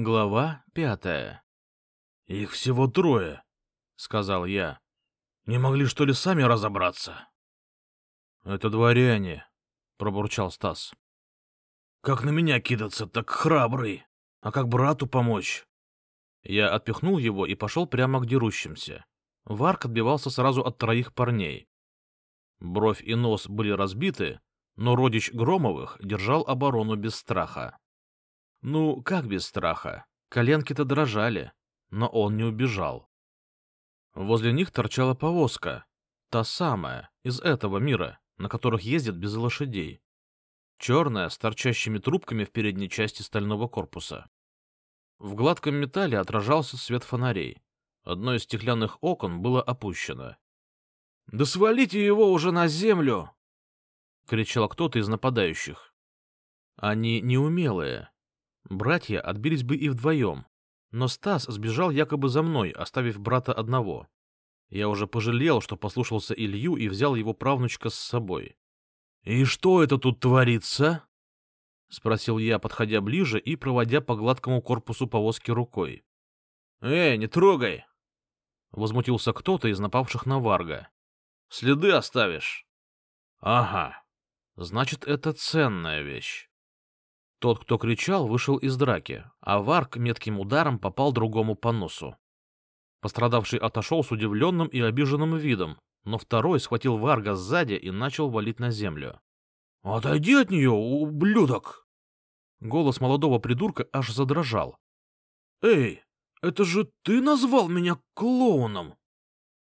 Глава пятая. «Их всего трое», — сказал я. «Не могли, что ли, сами разобраться?» «Это дворяне», — пробурчал Стас. «Как на меня кидаться, так храбрый. А как брату помочь?» Я отпихнул его и пошел прямо к дерущимся. Варк отбивался сразу от троих парней. Бровь и нос были разбиты, но родич Громовых держал оборону без страха. Ну, как без страха? Коленки-то дрожали, но он не убежал. Возле них торчала повозка, та самая, из этого мира, на которых ездят без лошадей. Черная, с торчащими трубками в передней части стального корпуса. В гладком металле отражался свет фонарей. Одно из стеклянных окон было опущено. — Да свалите его уже на землю! — кричал кто-то из нападающих. Они неумелые, Братья отбились бы и вдвоем, но Стас сбежал якобы за мной, оставив брата одного. Я уже пожалел, что послушался Илью и взял его правнучка с собой. — И что это тут творится? — спросил я, подходя ближе и проводя по гладкому корпусу повозки рукой. — Эй, не трогай! — возмутился кто-то из напавших на Варга. — Следы оставишь. — Ага. Значит, это ценная вещь. Тот, кто кричал, вышел из драки, а Варк метким ударом попал другому по носу. Пострадавший отошел с удивленным и обиженным видом, но второй схватил Варга сзади и начал валить на землю. — Отойди от нее, ублюдок! Голос молодого придурка аж задрожал. — Эй, это же ты назвал меня клоуном!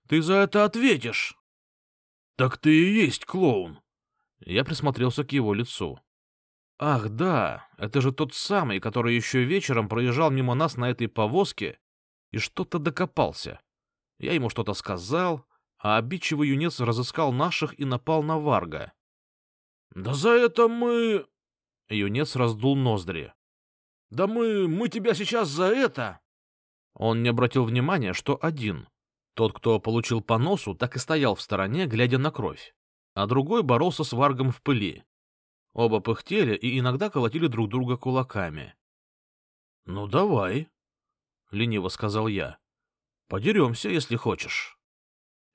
Ты за это ответишь! — Так ты и есть клоун! Я присмотрелся к его лицу. Ах, да, это же тот самый, который еще вечером проезжал мимо нас на этой повозке и что-то докопался. Я ему что-то сказал, а обидчивый юнец разыскал наших и напал на Варга. — Да за это мы... Юнец раздул ноздри. — Да мы... мы тебя сейчас за это... Он не обратил внимания, что один. Тот, кто получил по носу, так и стоял в стороне, глядя на кровь, а другой боролся с Варгом в пыли. Оба пыхтели и иногда колотили друг друга кулаками. — Ну, давай, — лениво сказал я. — Подеремся, если хочешь.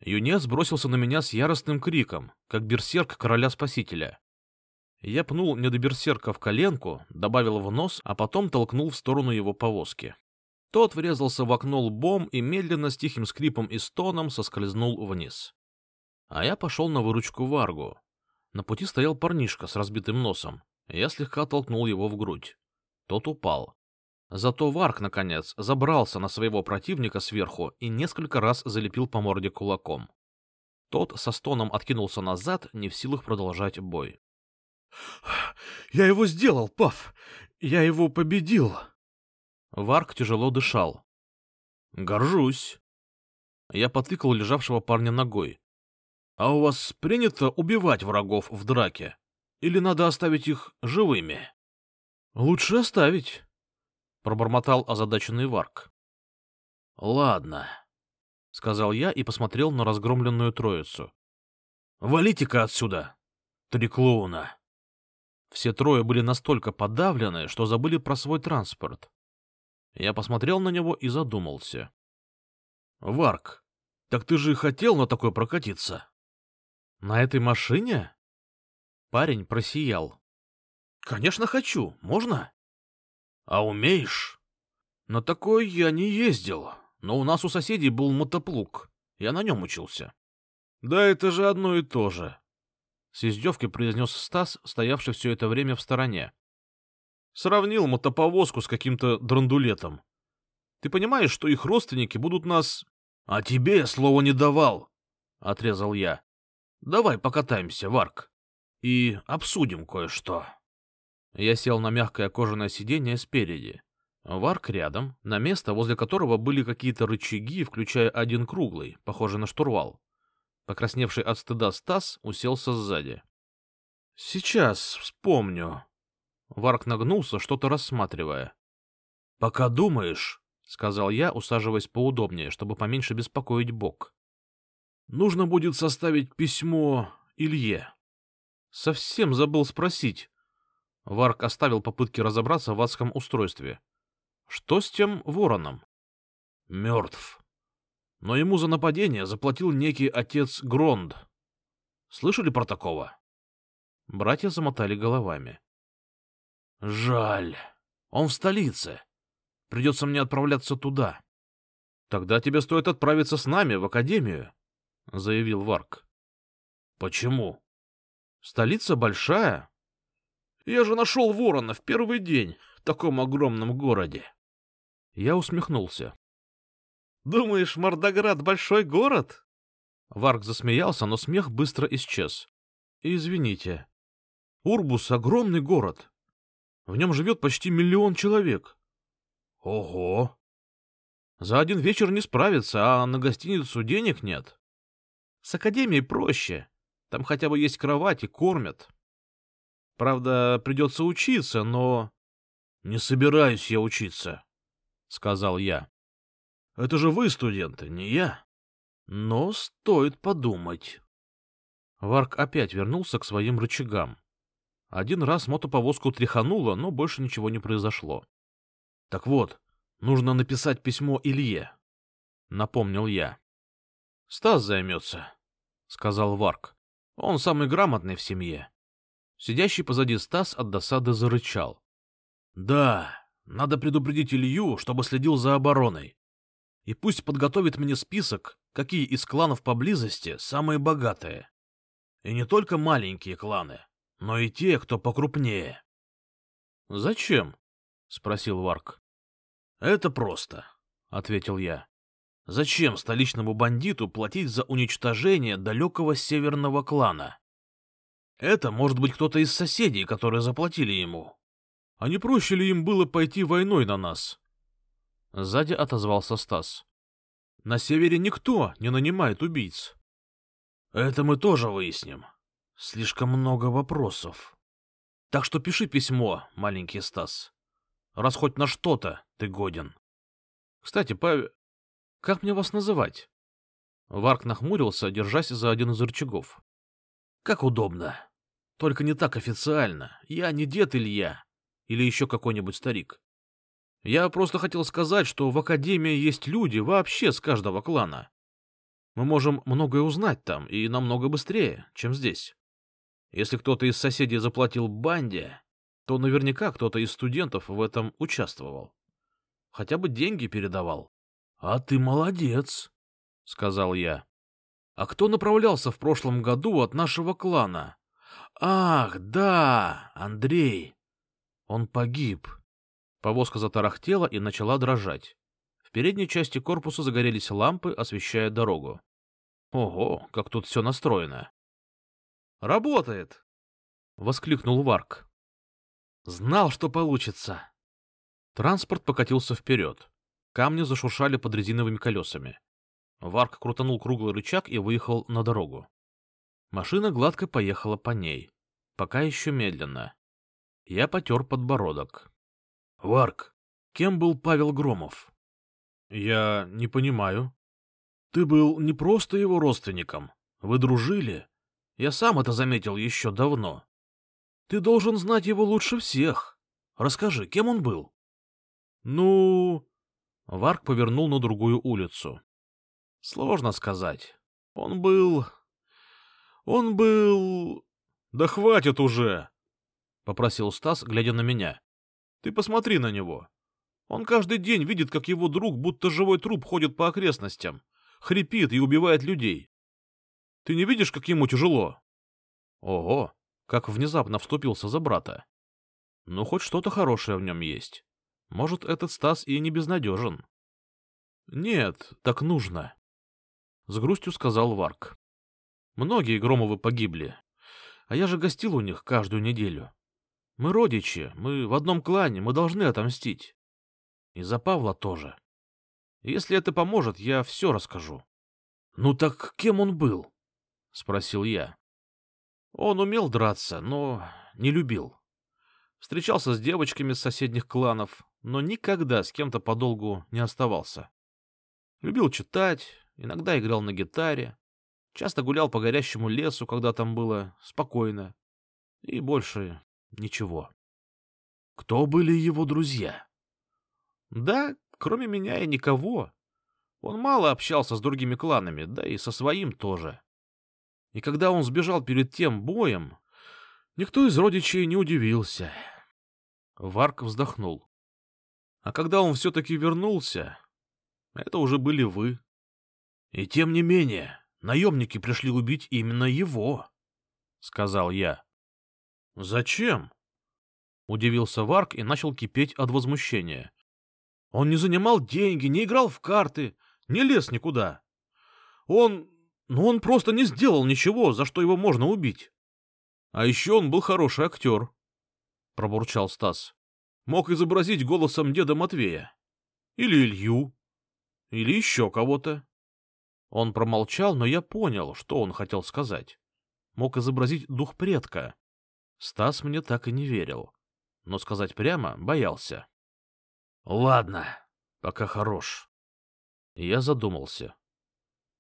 Юнец бросился на меня с яростным криком, как берсерк короля-спасителя. Я пнул недоберсерка в коленку, добавил в нос, а потом толкнул в сторону его повозки. Тот врезался в окно лбом и медленно с тихим скрипом и стоном соскользнул вниз. А я пошел на выручку Варгу. На пути стоял парнишка с разбитым носом. Я слегка толкнул его в грудь. Тот упал. Зато Варк, наконец, забрался на своего противника сверху и несколько раз залепил по морде кулаком. Тот со стоном откинулся назад, не в силах продолжать бой. — Я его сделал, Пав! Я его победил! Варк тяжело дышал. — Горжусь. Я потыкал лежавшего парня ногой. А у вас принято убивать врагов в драке? Или надо оставить их живыми? — Лучше оставить, — пробормотал озадаченный Варк. — Ладно, — сказал я и посмотрел на разгромленную троицу. — Валите-ка отсюда, три клоуна. Все трое были настолько подавлены, что забыли про свой транспорт. Я посмотрел на него и задумался. — Варк, так ты же хотел на такой прокатиться? На этой машине? Парень просиял. Конечно, хочу. Можно? А умеешь? На такой я не ездил, но у нас у соседей был мотоплуг. Я на нем учился. Да это же одно и то же. С издевкой произнес Стас, стоявший все это время в стороне. Сравнил мотоповозку с каким-то драндулетом. Ты понимаешь, что их родственники будут нас... — А тебе я слова не давал, — отрезал я. Давай покатаемся, Варк, и обсудим кое-что. Я сел на мягкое кожаное сиденье спереди. Варк рядом, на место, возле которого были какие-то рычаги, включая один круглый, похожий на штурвал. Покрасневший от стыда Стас уселся сзади. — Сейчас вспомню. Варк нагнулся, что-то рассматривая. — Пока думаешь, — сказал я, усаживаясь поудобнее, чтобы поменьше беспокоить бок. Нужно будет составить письмо Илье. Совсем забыл спросить. Варк оставил попытки разобраться в адском устройстве. Что с тем вороном? Мертв. Но ему за нападение заплатил некий отец Гронд. Слышали про такого? Братья замотали головами. Жаль. Он в столице. Придется мне отправляться туда. Тогда тебе стоит отправиться с нами в академию, — заявил Варк. Почему? Столица большая. Я же нашел ворона в первый день в таком огромном городе. Я усмехнулся. Думаешь, Мордоград большой город? Варк засмеялся, но смех быстро исчез. Извините. Урбус — огромный город. В нем живет почти миллион человек. Ого! За один вечер не справиться, а на гостиницу денег нет. С академией проще. Там хотя бы есть кровать и кормят. Правда, придется учиться, но... — Не собираюсь я учиться, — сказал я. — Это же вы студенты, не я. Но стоит подумать. Варк опять вернулся к своим рычагам. Один раз мотоповозку тряхануло, но больше ничего не произошло. — Так вот, нужно написать письмо Илье, — напомнил я. — Стас займется, — сказал Варк. — Он самый грамотный в семье. Сидящий позади Стас от досады зарычал. — Да, надо предупредить Илью, чтобы следил за обороной. И пусть подготовит мне список, какие из кланов поблизости самые богатые. И не только маленькие кланы, но и те, кто покрупнее. — Зачем? — спросил Варк. — Это просто, — ответил я. — Зачем столичному бандиту платить за уничтожение далекого северного клана? Это может быть кто-то из соседей, которые заплатили ему. А не проще ли им было пойти войной на нас? Сзади отозвался Стас. На севере никто не нанимает убийц. Это мы тоже выясним. Слишком много вопросов. Так что пиши письмо, маленький Стас. Раз хоть на что-то ты годен. Кстати, Павел, как мне вас называть? Варк нахмурился, держась за один из рычагов. Как удобно. Только не так официально. Я не дед Илья. Или еще какой-нибудь старик. Я просто хотел сказать, что в Академии есть люди вообще с каждого клана. Мы можем многое узнать там, и намного быстрее, чем здесь. Если кто-то из соседей заплатил банде, то наверняка кто-то из студентов в этом участвовал. Хотя бы деньги передавал. — А ты молодец, — сказал я. — А кто направлялся в прошлом году от нашего клана? — Ах, да, Андрей. Он погиб. Повозка затарахтела и начала дрожать. В передней части корпуса загорелись лампы, освещая дорогу. Ого, как тут все настроено. «Работает!» — воскликнул Варк. «Знал, что получится!» Транспорт покатился вперед. Камни зашуршали под резиновыми колесами. Варк крутанул круглый рычаг и выехал на дорогу. Машина гладко поехала по ней. Пока еще медленно. Я потер подбородок. — Варк, кем был Павел Громов? — Я не понимаю. — Ты был не просто его родственником. Вы дружили. Я сам это заметил еще давно. Ты должен знать его лучше всех. Расскажи, кем он был? — Ну... Варк повернул на другую улицу. — Сложно сказать. Он был... Он был... — Да хватит уже! — попросил Стас, глядя на меня. Ты посмотри на него. Он каждый день видит, как его друг, будто живой труп, ходит по окрестностям, хрипит и убивает людей. Ты не видишь, как ему тяжело? Ого, как внезапно вступился за брата. Ну, хоть что-то хорошее в нем есть. Может, этот Стас и не безнадежен. Нет, так нужно. С грустью сказал Варк. Многие Громовы погибли, а я же гостил у них каждую неделю. Мы родичи, мы в одном клане, мы должны отомстить. И за Павла тоже. Если это поможет, я все расскажу. — Ну так кем он был? — спросил я. Он умел драться, но не любил. Встречался с девочками с соседних кланов, но никогда с кем-то подолгу не оставался. Любил читать, иногда играл на гитаре, часто гулял по горящему лесу, когда там было спокойно, и больше Ничего. Кто были его друзья? Да, кроме меня и никого. Он мало общался с другими кланами, да и со своим тоже. И когда он сбежал перед тем боем, никто из родичей не удивился. Варк вздохнул. А когда он все-таки вернулся, это уже были вы. И тем не менее, наемники пришли убить именно его, — сказал я. — Зачем? — удивился Варк и начал кипеть от возмущения. Он не занимал деньги, не играл в карты, не лез никуда. Он... Ну, он просто не сделал ничего, за что его можно убить. А еще он был хороший актер, — пробурчал Стас. Мог изобразить голосом деда Матвея. Или Илью. Или еще кого-то. Он промолчал, но я понял, что он хотел сказать. Мог изобразить дух предка. Стас мне так и не верил. Но сказать прямо боялся. — Ладно, пока хорош. Я задумался.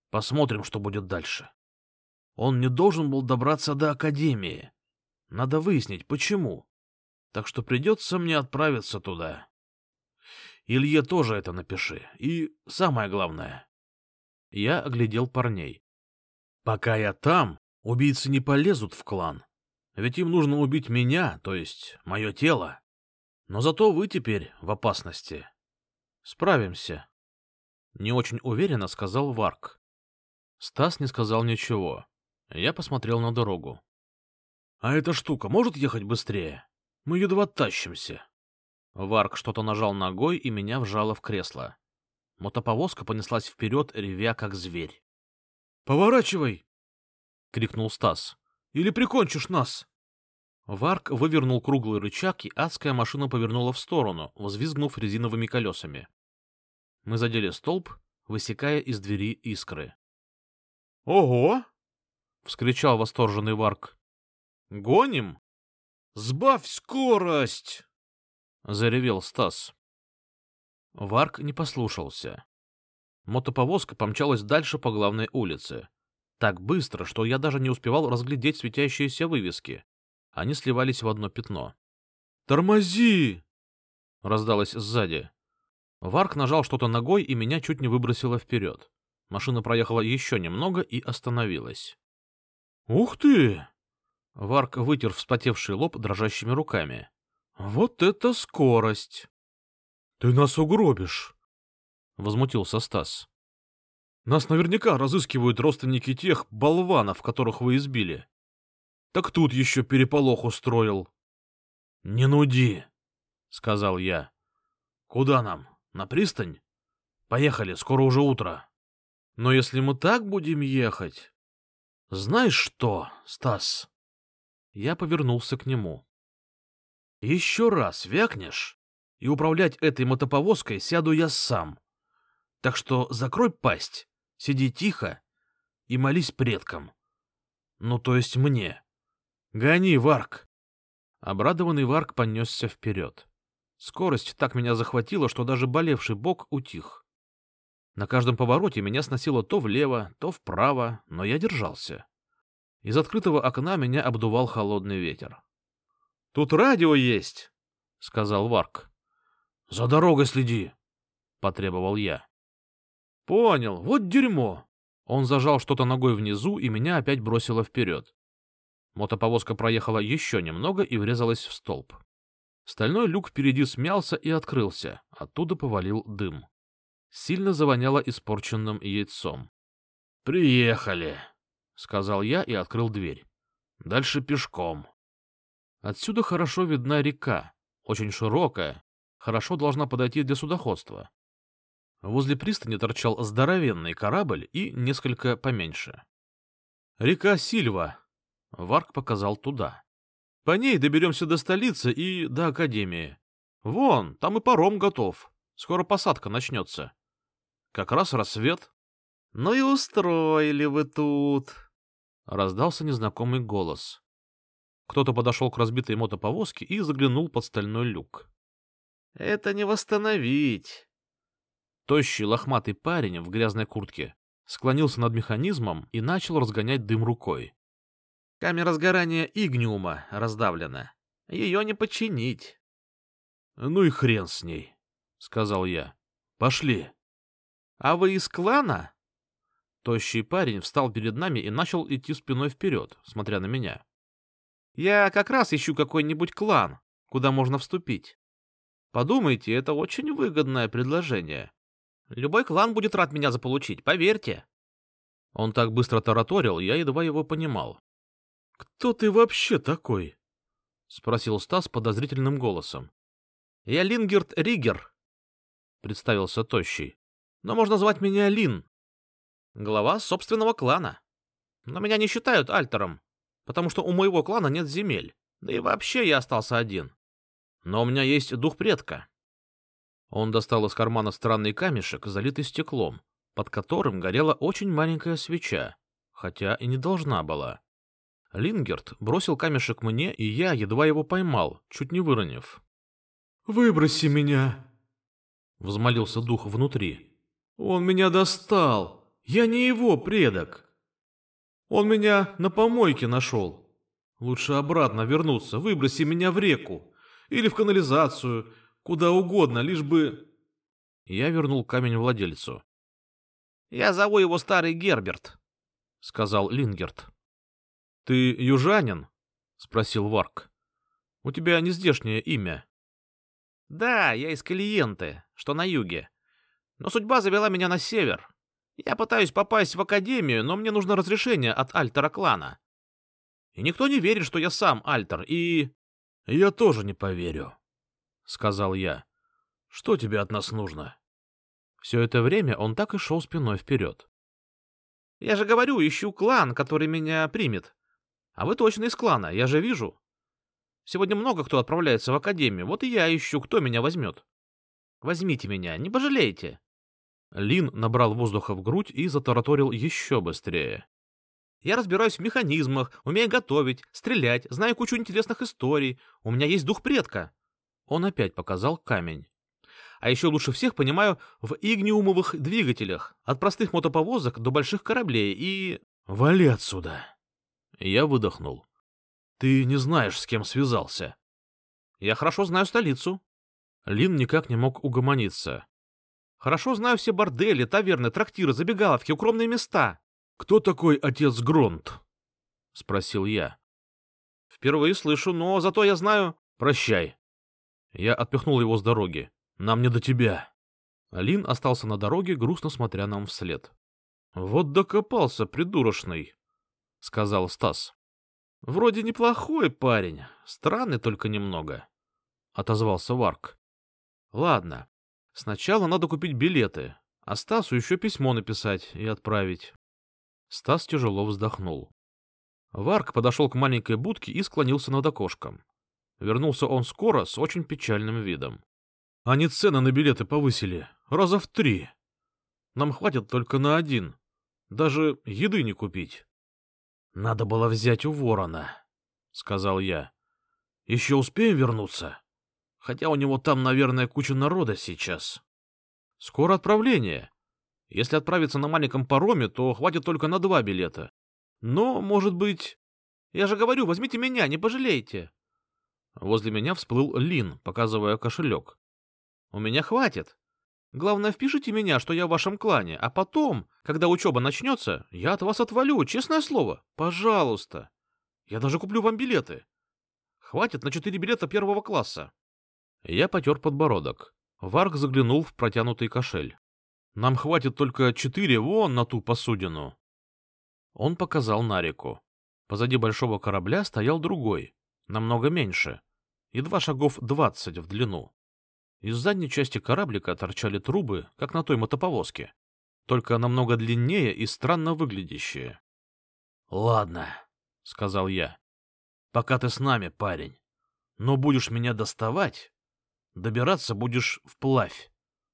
Посмотрим, что будет дальше. Он не должен был добраться до Академии. Надо выяснить, почему. Так что придется мне отправиться туда. Илье тоже это напиши. И самое главное. Я оглядел парней. Пока я там, убийцы не полезут в клан. Ведь им нужно убить меня, то есть мое тело. Но зато вы теперь в опасности. Справимся. Не очень уверенно сказал Варк. Стас не сказал ничего. Я посмотрел на дорогу. — А эта штука может ехать быстрее? Мы едва тащимся. Варк что-то нажал ногой, и меня вжало в кресло. Мотоповозка понеслась вперед, ревя как зверь. — Поворачивай! — крикнул Стас. — Или прикончишь нас! Варк вывернул круглый рычаг, и адская машина повернула в сторону, взвизгнув резиновыми колесами. Мы задели столб, высекая из двери искры. — Ого! — вскричал восторженный Варк. — Гоним? Сбавь скорость! — заревел Стас. Варк не послушался. Мотоповозка помчалась дальше по главной улице. Так быстро, что я даже не успевал разглядеть светящиеся вывески. Они сливались в одно пятно. «Тормози!» — раздалось сзади. Варк нажал что-то ногой, и меня чуть не выбросило вперед. Машина проехала еще немного и остановилась. «Ух ты!» Варк вытер вспотевший лоб дрожащими руками. «Вот это скорость!» «Ты нас угробишь!» — возмутился Стас. «Нас наверняка разыскивают родственники тех болванов, которых вы избили. Так тут еще переполох устроил». «Не нуди!» — сказал я. «Куда нам?» На пристань? Поехали, скоро уже утро. Но если мы так будем ехать... Знаешь что, Стас? Я повернулся к нему. Еще раз вякнешь, и управлять этой мотоповозкой сяду я сам. Так что закрой пасть, сиди тихо и молись предкам. Ну, то есть мне. Гони, Варк. Обрадованный Варк понесся вперед. Скорость так меня захватила, что даже болевший бок утих. На каждом повороте меня сносило то влево, то вправо, но я держался. Из открытого окна меня обдувал холодный ветер. — Тут радио есть, — сказал Варк. — За дорогой следи, — потребовал я. — Понял, вот дерьмо. Он зажал что-то ногой внизу, и меня опять бросило вперед. Мотоповозка проехала еще немного и врезалась в столб. Стальной люк впереди смялся и открылся, оттуда повалил дым. Сильно завоняло испорченным яйцом. «Приехали», — сказал я и открыл дверь. «Дальше пешком». Отсюда хорошо видна река, очень широкая, хорошо должна подойти для судоходства. Возле пристани торчал здоровенный корабль и несколько поменьше. «Река Сильва», — Варк показал туда. По ней доберемся до столицы и до академии. Вон, там и паром готов. Скоро посадка начнется. Как раз рассвет. — Ну и устроили вы тут! — раздался незнакомый голос. Кто-то подошел к разбитой мотоповозке и заглянул под стальной люк. — Это не восстановить. Тощий лохматый парень в грязной куртке склонился над механизмом и начал разгонять дым рукой. Камера сгорания Игниума раздавлена. Ее не починить. — Ну и хрен с ней, — сказал я. Пошли. А вы из клана? Тощий парень встал перед нами и начал идти спиной вперед, смотря на меня. Я как раз ищу какой-нибудь клан, куда можно вступить. Подумайте, это очень выгодное предложение. Любой клан будет рад меня заполучить, поверьте. Он так быстро тараторил, я едва его понимал. — Кто ты вообще такой? — спросил Стас подозрительным голосом. — Я Лингерт Ригер, — представился Тощий. — Но можно звать меня Лин. Глава собственного клана. Но меня не считают альтером, потому что у моего клана нет земель. Да и вообще я остался один. Но у меня есть дух предка. Он достал из кармана странный камешек, залитый стеклом, под которым горела очень маленькая свеча, хотя и не должна была. Лингерт бросил камешек мне, и я едва его поймал, чуть не выронив. «Выброси меня!» — взмолился дух внутри. «Он меня достал! Я не его предок! Он меня на помойке нашел! Лучше обратно вернуться, выброси меня в реку или в канализацию, куда угодно, лишь бы...» Я вернул камень владельцу. «Я зову его Старый Герберт», — сказал Лингерт. «Ты южанин?» — спросил Варк. «У тебя нездешнее имя». «Да, я из Калиенты, что на юге. Но судьба завела меня на север. Я пытаюсь попасть в академию, но мне нужно разрешение от альтера клана. И никто не верит, что я сам альтер, и...» «Я тоже не поверю», — сказал я. «Что тебе от нас нужно?» Все это время он так и шел спиной вперед. «Я же говорю, ищу клан, который меня примет. А вы точно из клана, я же вижу. Сегодня много кто отправляется в академию, вот и я ищу, кто меня возьмет. Возьмите меня, не пожалеете». Лин набрал воздуха в грудь и затараторил еще быстрее. Я разбираюсь в механизмах, умею готовить, стрелять, знаю кучу интересных историй. У меня есть дух предка. Он опять показал камень. А еще лучше всех понимаю в игниумовых двигателях, от простых мотоповозок до больших кораблей и... Вали отсюда. Я выдохнул. Ты не знаешь, с кем связался. Я хорошо знаю столицу. Лин никак не мог угомониться. Хорошо знаю все бордели, таверны, трактиры, забегаловки, укромные места. Кто такой отец Гронт? Спросил я. Впервые слышу, но зато я знаю... Прощай. Я отпихнул его с дороги. Нам не до тебя. Лин остался на дороге, грустно смотря нам вслед. — Вот докопался, придурочный, — сказал Стас. — Вроде неплохой парень, странный только немного, — отозвался Варк. — Ладно, сначала надо купить билеты, а Стасу еще письмо написать и отправить. Стас тяжело вздохнул. Варк подошел к маленькой будке и склонился над окошком. Вернулся он скоро с очень печальным видом. Они цены на билеты повысили. Раза в три. Нам хватит только на один. Даже еды не купить. — Надо было взять у ворона, — сказал я. — Еще успеем вернуться? Хотя у него там, наверное, куча народа сейчас. — Скоро отправление. Если отправиться на маленьком пароме, то хватит только на два билета. Но, может быть... Я же говорю, возьмите меня, не пожалейте. Возле меня всплыл Лин, показывая кошелек. У меня хватит. Главное, впишите меня, что я в вашем клане, а потом, когда учеба начнется, я от вас отвалю, честное слово. Пожалуйста. Я даже куплю вам билеты. Хватит на четыре билета первого класса. Я потер подбородок. Варк заглянул в протянутый кошель. Нам хватит только четыре вон на ту посудину. Он показал на реку. Позади большого корабля стоял другой, намного меньше, едва шагов двадцать в длину. Из задней части кораблика торчали трубы, как на той мотоповозке, только намного длиннее и странно выглядящие. — Ладно, — сказал я, — пока ты с нами, парень. Но будешь меня доставать, добираться будешь вплавь.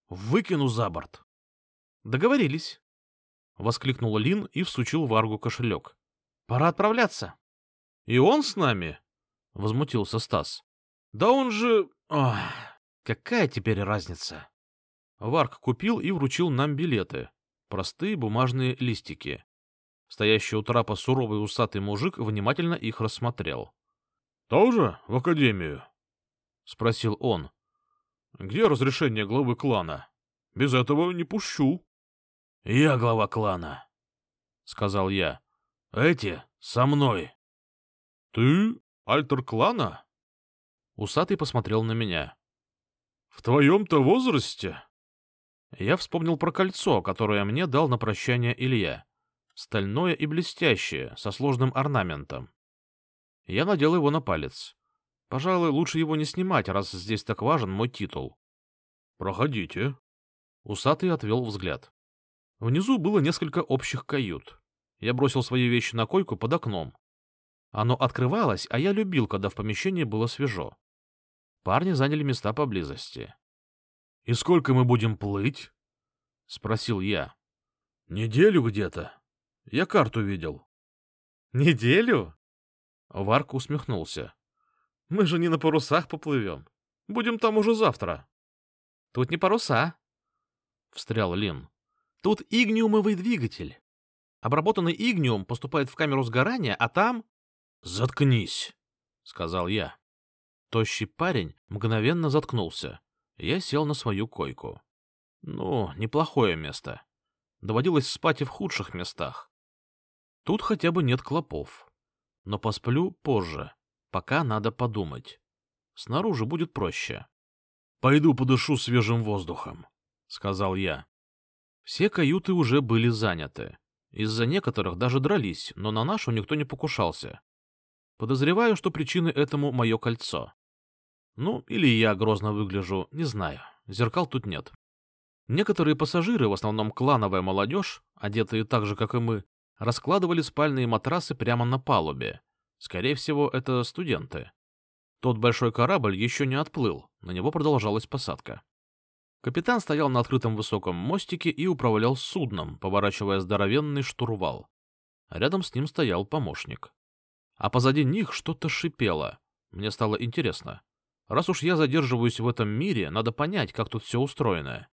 Выкину за борт. — Договорились, — воскликнул Лин и всучил Варгу кошелек. — Пора отправляться. — И он с нами? — возмутился Стас. — Да он же... Ох... Какая теперь разница? Варк купил и вручил нам билеты. Простые бумажные листики. Стоящий у трапа суровый усатый мужик внимательно их рассмотрел. — Тоже в академию? — спросил он. Где разрешение главы клана? Без этого не пущу. — Я глава клана, — сказал я. — Эти со мной. — Ты альтер клана? Усатый посмотрел на меня. — В твоем-то возрасте? Я вспомнил про кольцо, которое мне дал на прощание Илья. Стальное и блестящее, со сложным орнаментом. Я надел его на палец. Пожалуй, лучше его не снимать, раз здесь так важен мой титул. — Проходите. Усатый отвел взгляд. Внизу было несколько общих кают. Я бросил свои вещи на койку под окном. Оно открывалось, а я любил, когда в помещении было свежо. Парни заняли места поблизости. — И сколько мы будем плыть? — спросил я. — Неделю где-то. Я карту видел. — Неделю? Варк усмехнулся. — Мы же не на парусах поплывем. Будем там уже завтра. — Тут не паруса, — встрял Лин. — Тут игниумовый двигатель. Обработанный игниум поступает в камеру сгорания, а там... — Заткнись, — сказал я. Тощий парень мгновенно заткнулся. Я сел на свою койку. Ну, неплохое место. Доводилось спать и в худших местах. Тут хотя бы нет клопов. Но посплю позже, пока надо подумать. Снаружи будет проще. — Пойду подышу свежим воздухом, — сказал я. Все каюты уже были заняты. Из-за некоторых даже дрались, но на нашу никто не покушался. Подозреваю, что причины этому мое кольцо. Ну, или я грозно выгляжу, не знаю. Зеркал тут нет. Некоторые пассажиры, в основном клановая молодежь, одетые так же, как и мы, раскладывали спальные матрасы прямо на палубе. Скорее всего, это студенты. Тот большой корабль еще не отплыл, на него продолжалась посадка. Капитан стоял на открытом высоком мостике и управлял судном, поворачивая здоровенный штурвал. Рядом с ним стоял помощник. А позади них что-то шипело. Мне стало интересно. Раз уж я задерживаюсь в этом мире, надо понять, как тут все устроено.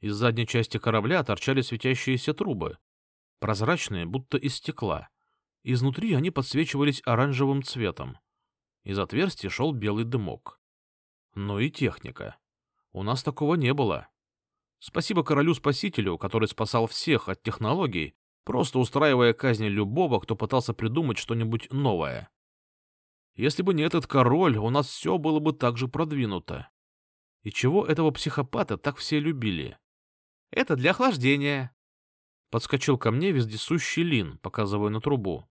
Из задней части корабля торчали светящиеся трубы, прозрачные, будто из стекла. Изнутри они подсвечивались оранжевым цветом. Из отверстия шел белый дымок. Ну и техника. У нас такого не было. Спасибо королю-спасителю, который спасал всех от технологий, просто устраивая казни любого, кто пытался придумать что-нибудь новое. Если бы не этот король, у нас все было бы так же продвинуто. И чего этого психопата так все любили? Это для охлаждения, Подскочил ко мне вездесущий Лин, показывая на трубу.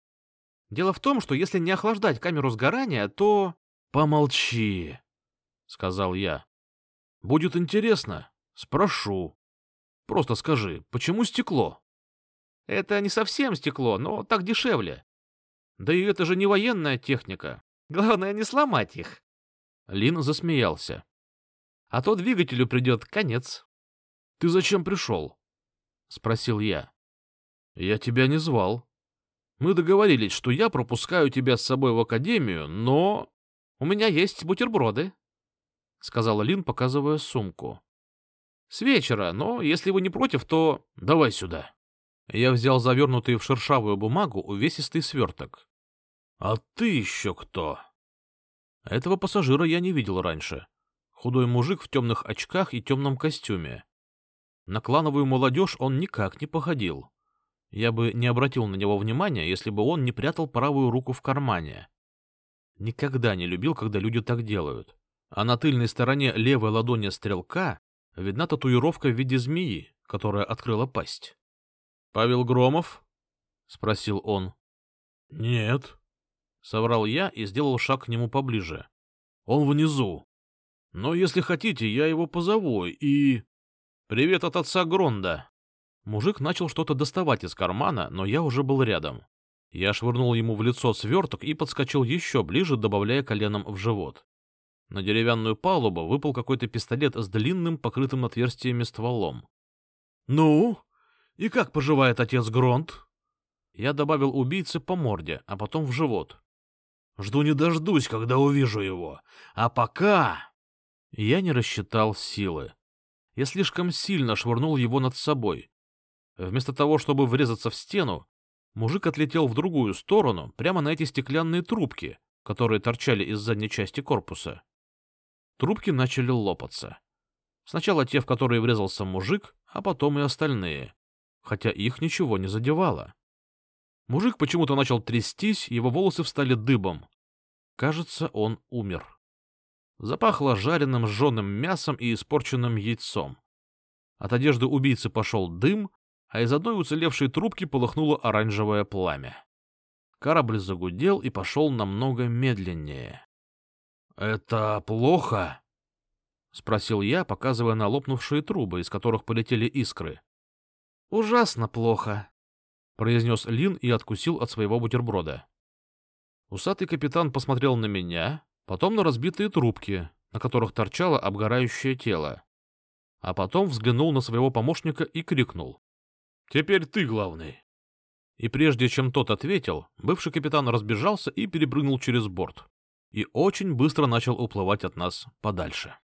Дело в том, что если не охлаждать камеру сгорания, то... Помолчи, сказал я. Будет интересно, спрошу. Просто скажи, почему стекло? Это не совсем стекло, но так дешевле. Да и это же не военная техника. Главное не сломать их. Лин засмеялся. А то двигателю придет конец. Ты зачем пришел? — спросил я. — Я тебя не звал. Мы договорились, что я пропускаю тебя с собой в академию, но... — У меня есть бутерброды, — сказала Лин, показывая сумку. — С вечера, но если вы не против, то... — Давай сюда. Я взял завернутый в шершавую бумагу увесистый сверток. — А ты еще кто? Этого пассажира я не видел раньше. Худой мужик в темных очках и темном костюме. На клановую молодежь он никак не походил. Я бы не обратил на него внимания, если бы он не прятал правую руку в кармане. Никогда не любил, когда люди так делают. А на тыльной стороне левой ладони стрелка видна татуировка в виде змеи, которая открыла пасть. — Павел Громов? — спросил он. — Нет. — соврал я и сделал шаг к нему поближе. — Он внизу. Но если хотите, я его позову и... «Привет от отца Гронда!» Мужик начал что-то доставать из кармана, но я уже был рядом. Я швырнул ему в лицо сверток и подскочил еще ближе, добавляя коленом в живот. На деревянную палубу выпал какой-то пистолет с длинным, покрытым отверстиями стволом. «Ну? И как поживает отец Гронд?» Я добавил убийце по морде, а потом в живот. «Жду не дождусь, когда увижу его. А пока...» Я не рассчитал силы я слишком сильно швырнул его над собой. Вместо того, чтобы врезаться в стену, мужик отлетел в другую сторону, прямо на эти стеклянные трубки, которые торчали из задней части корпуса. Трубки начали лопаться. Сначала те, в которые врезался мужик, а потом и остальные, хотя их ничего не задевало. Мужик почему-то начал трястись, его волосы встали дыбом. Кажется, он умер. Запахло жареным сжженным мясом и испорченным яйцом. От одежды убийцы пошел дым, а из одной уцелевшей трубки полыхнуло оранжевое пламя. Корабль загудел и пошел намного медленнее. — Это плохо? — спросил я, показывая на лопнувшие трубы, из которых полетели искры. — Ужасно плохо, — произнес Лин и откусил от своего бутерброда. Усатый капитан посмотрел на меня, потом на разбитые трубки, на которых торчало обгорающее тело, а потом взглянул на своего помощника и крикнул. — Теперь ты главный. И прежде чем тот ответил, бывший капитан разбежался и перепрыгнул через борт. И очень быстро начал уплывать от нас подальше.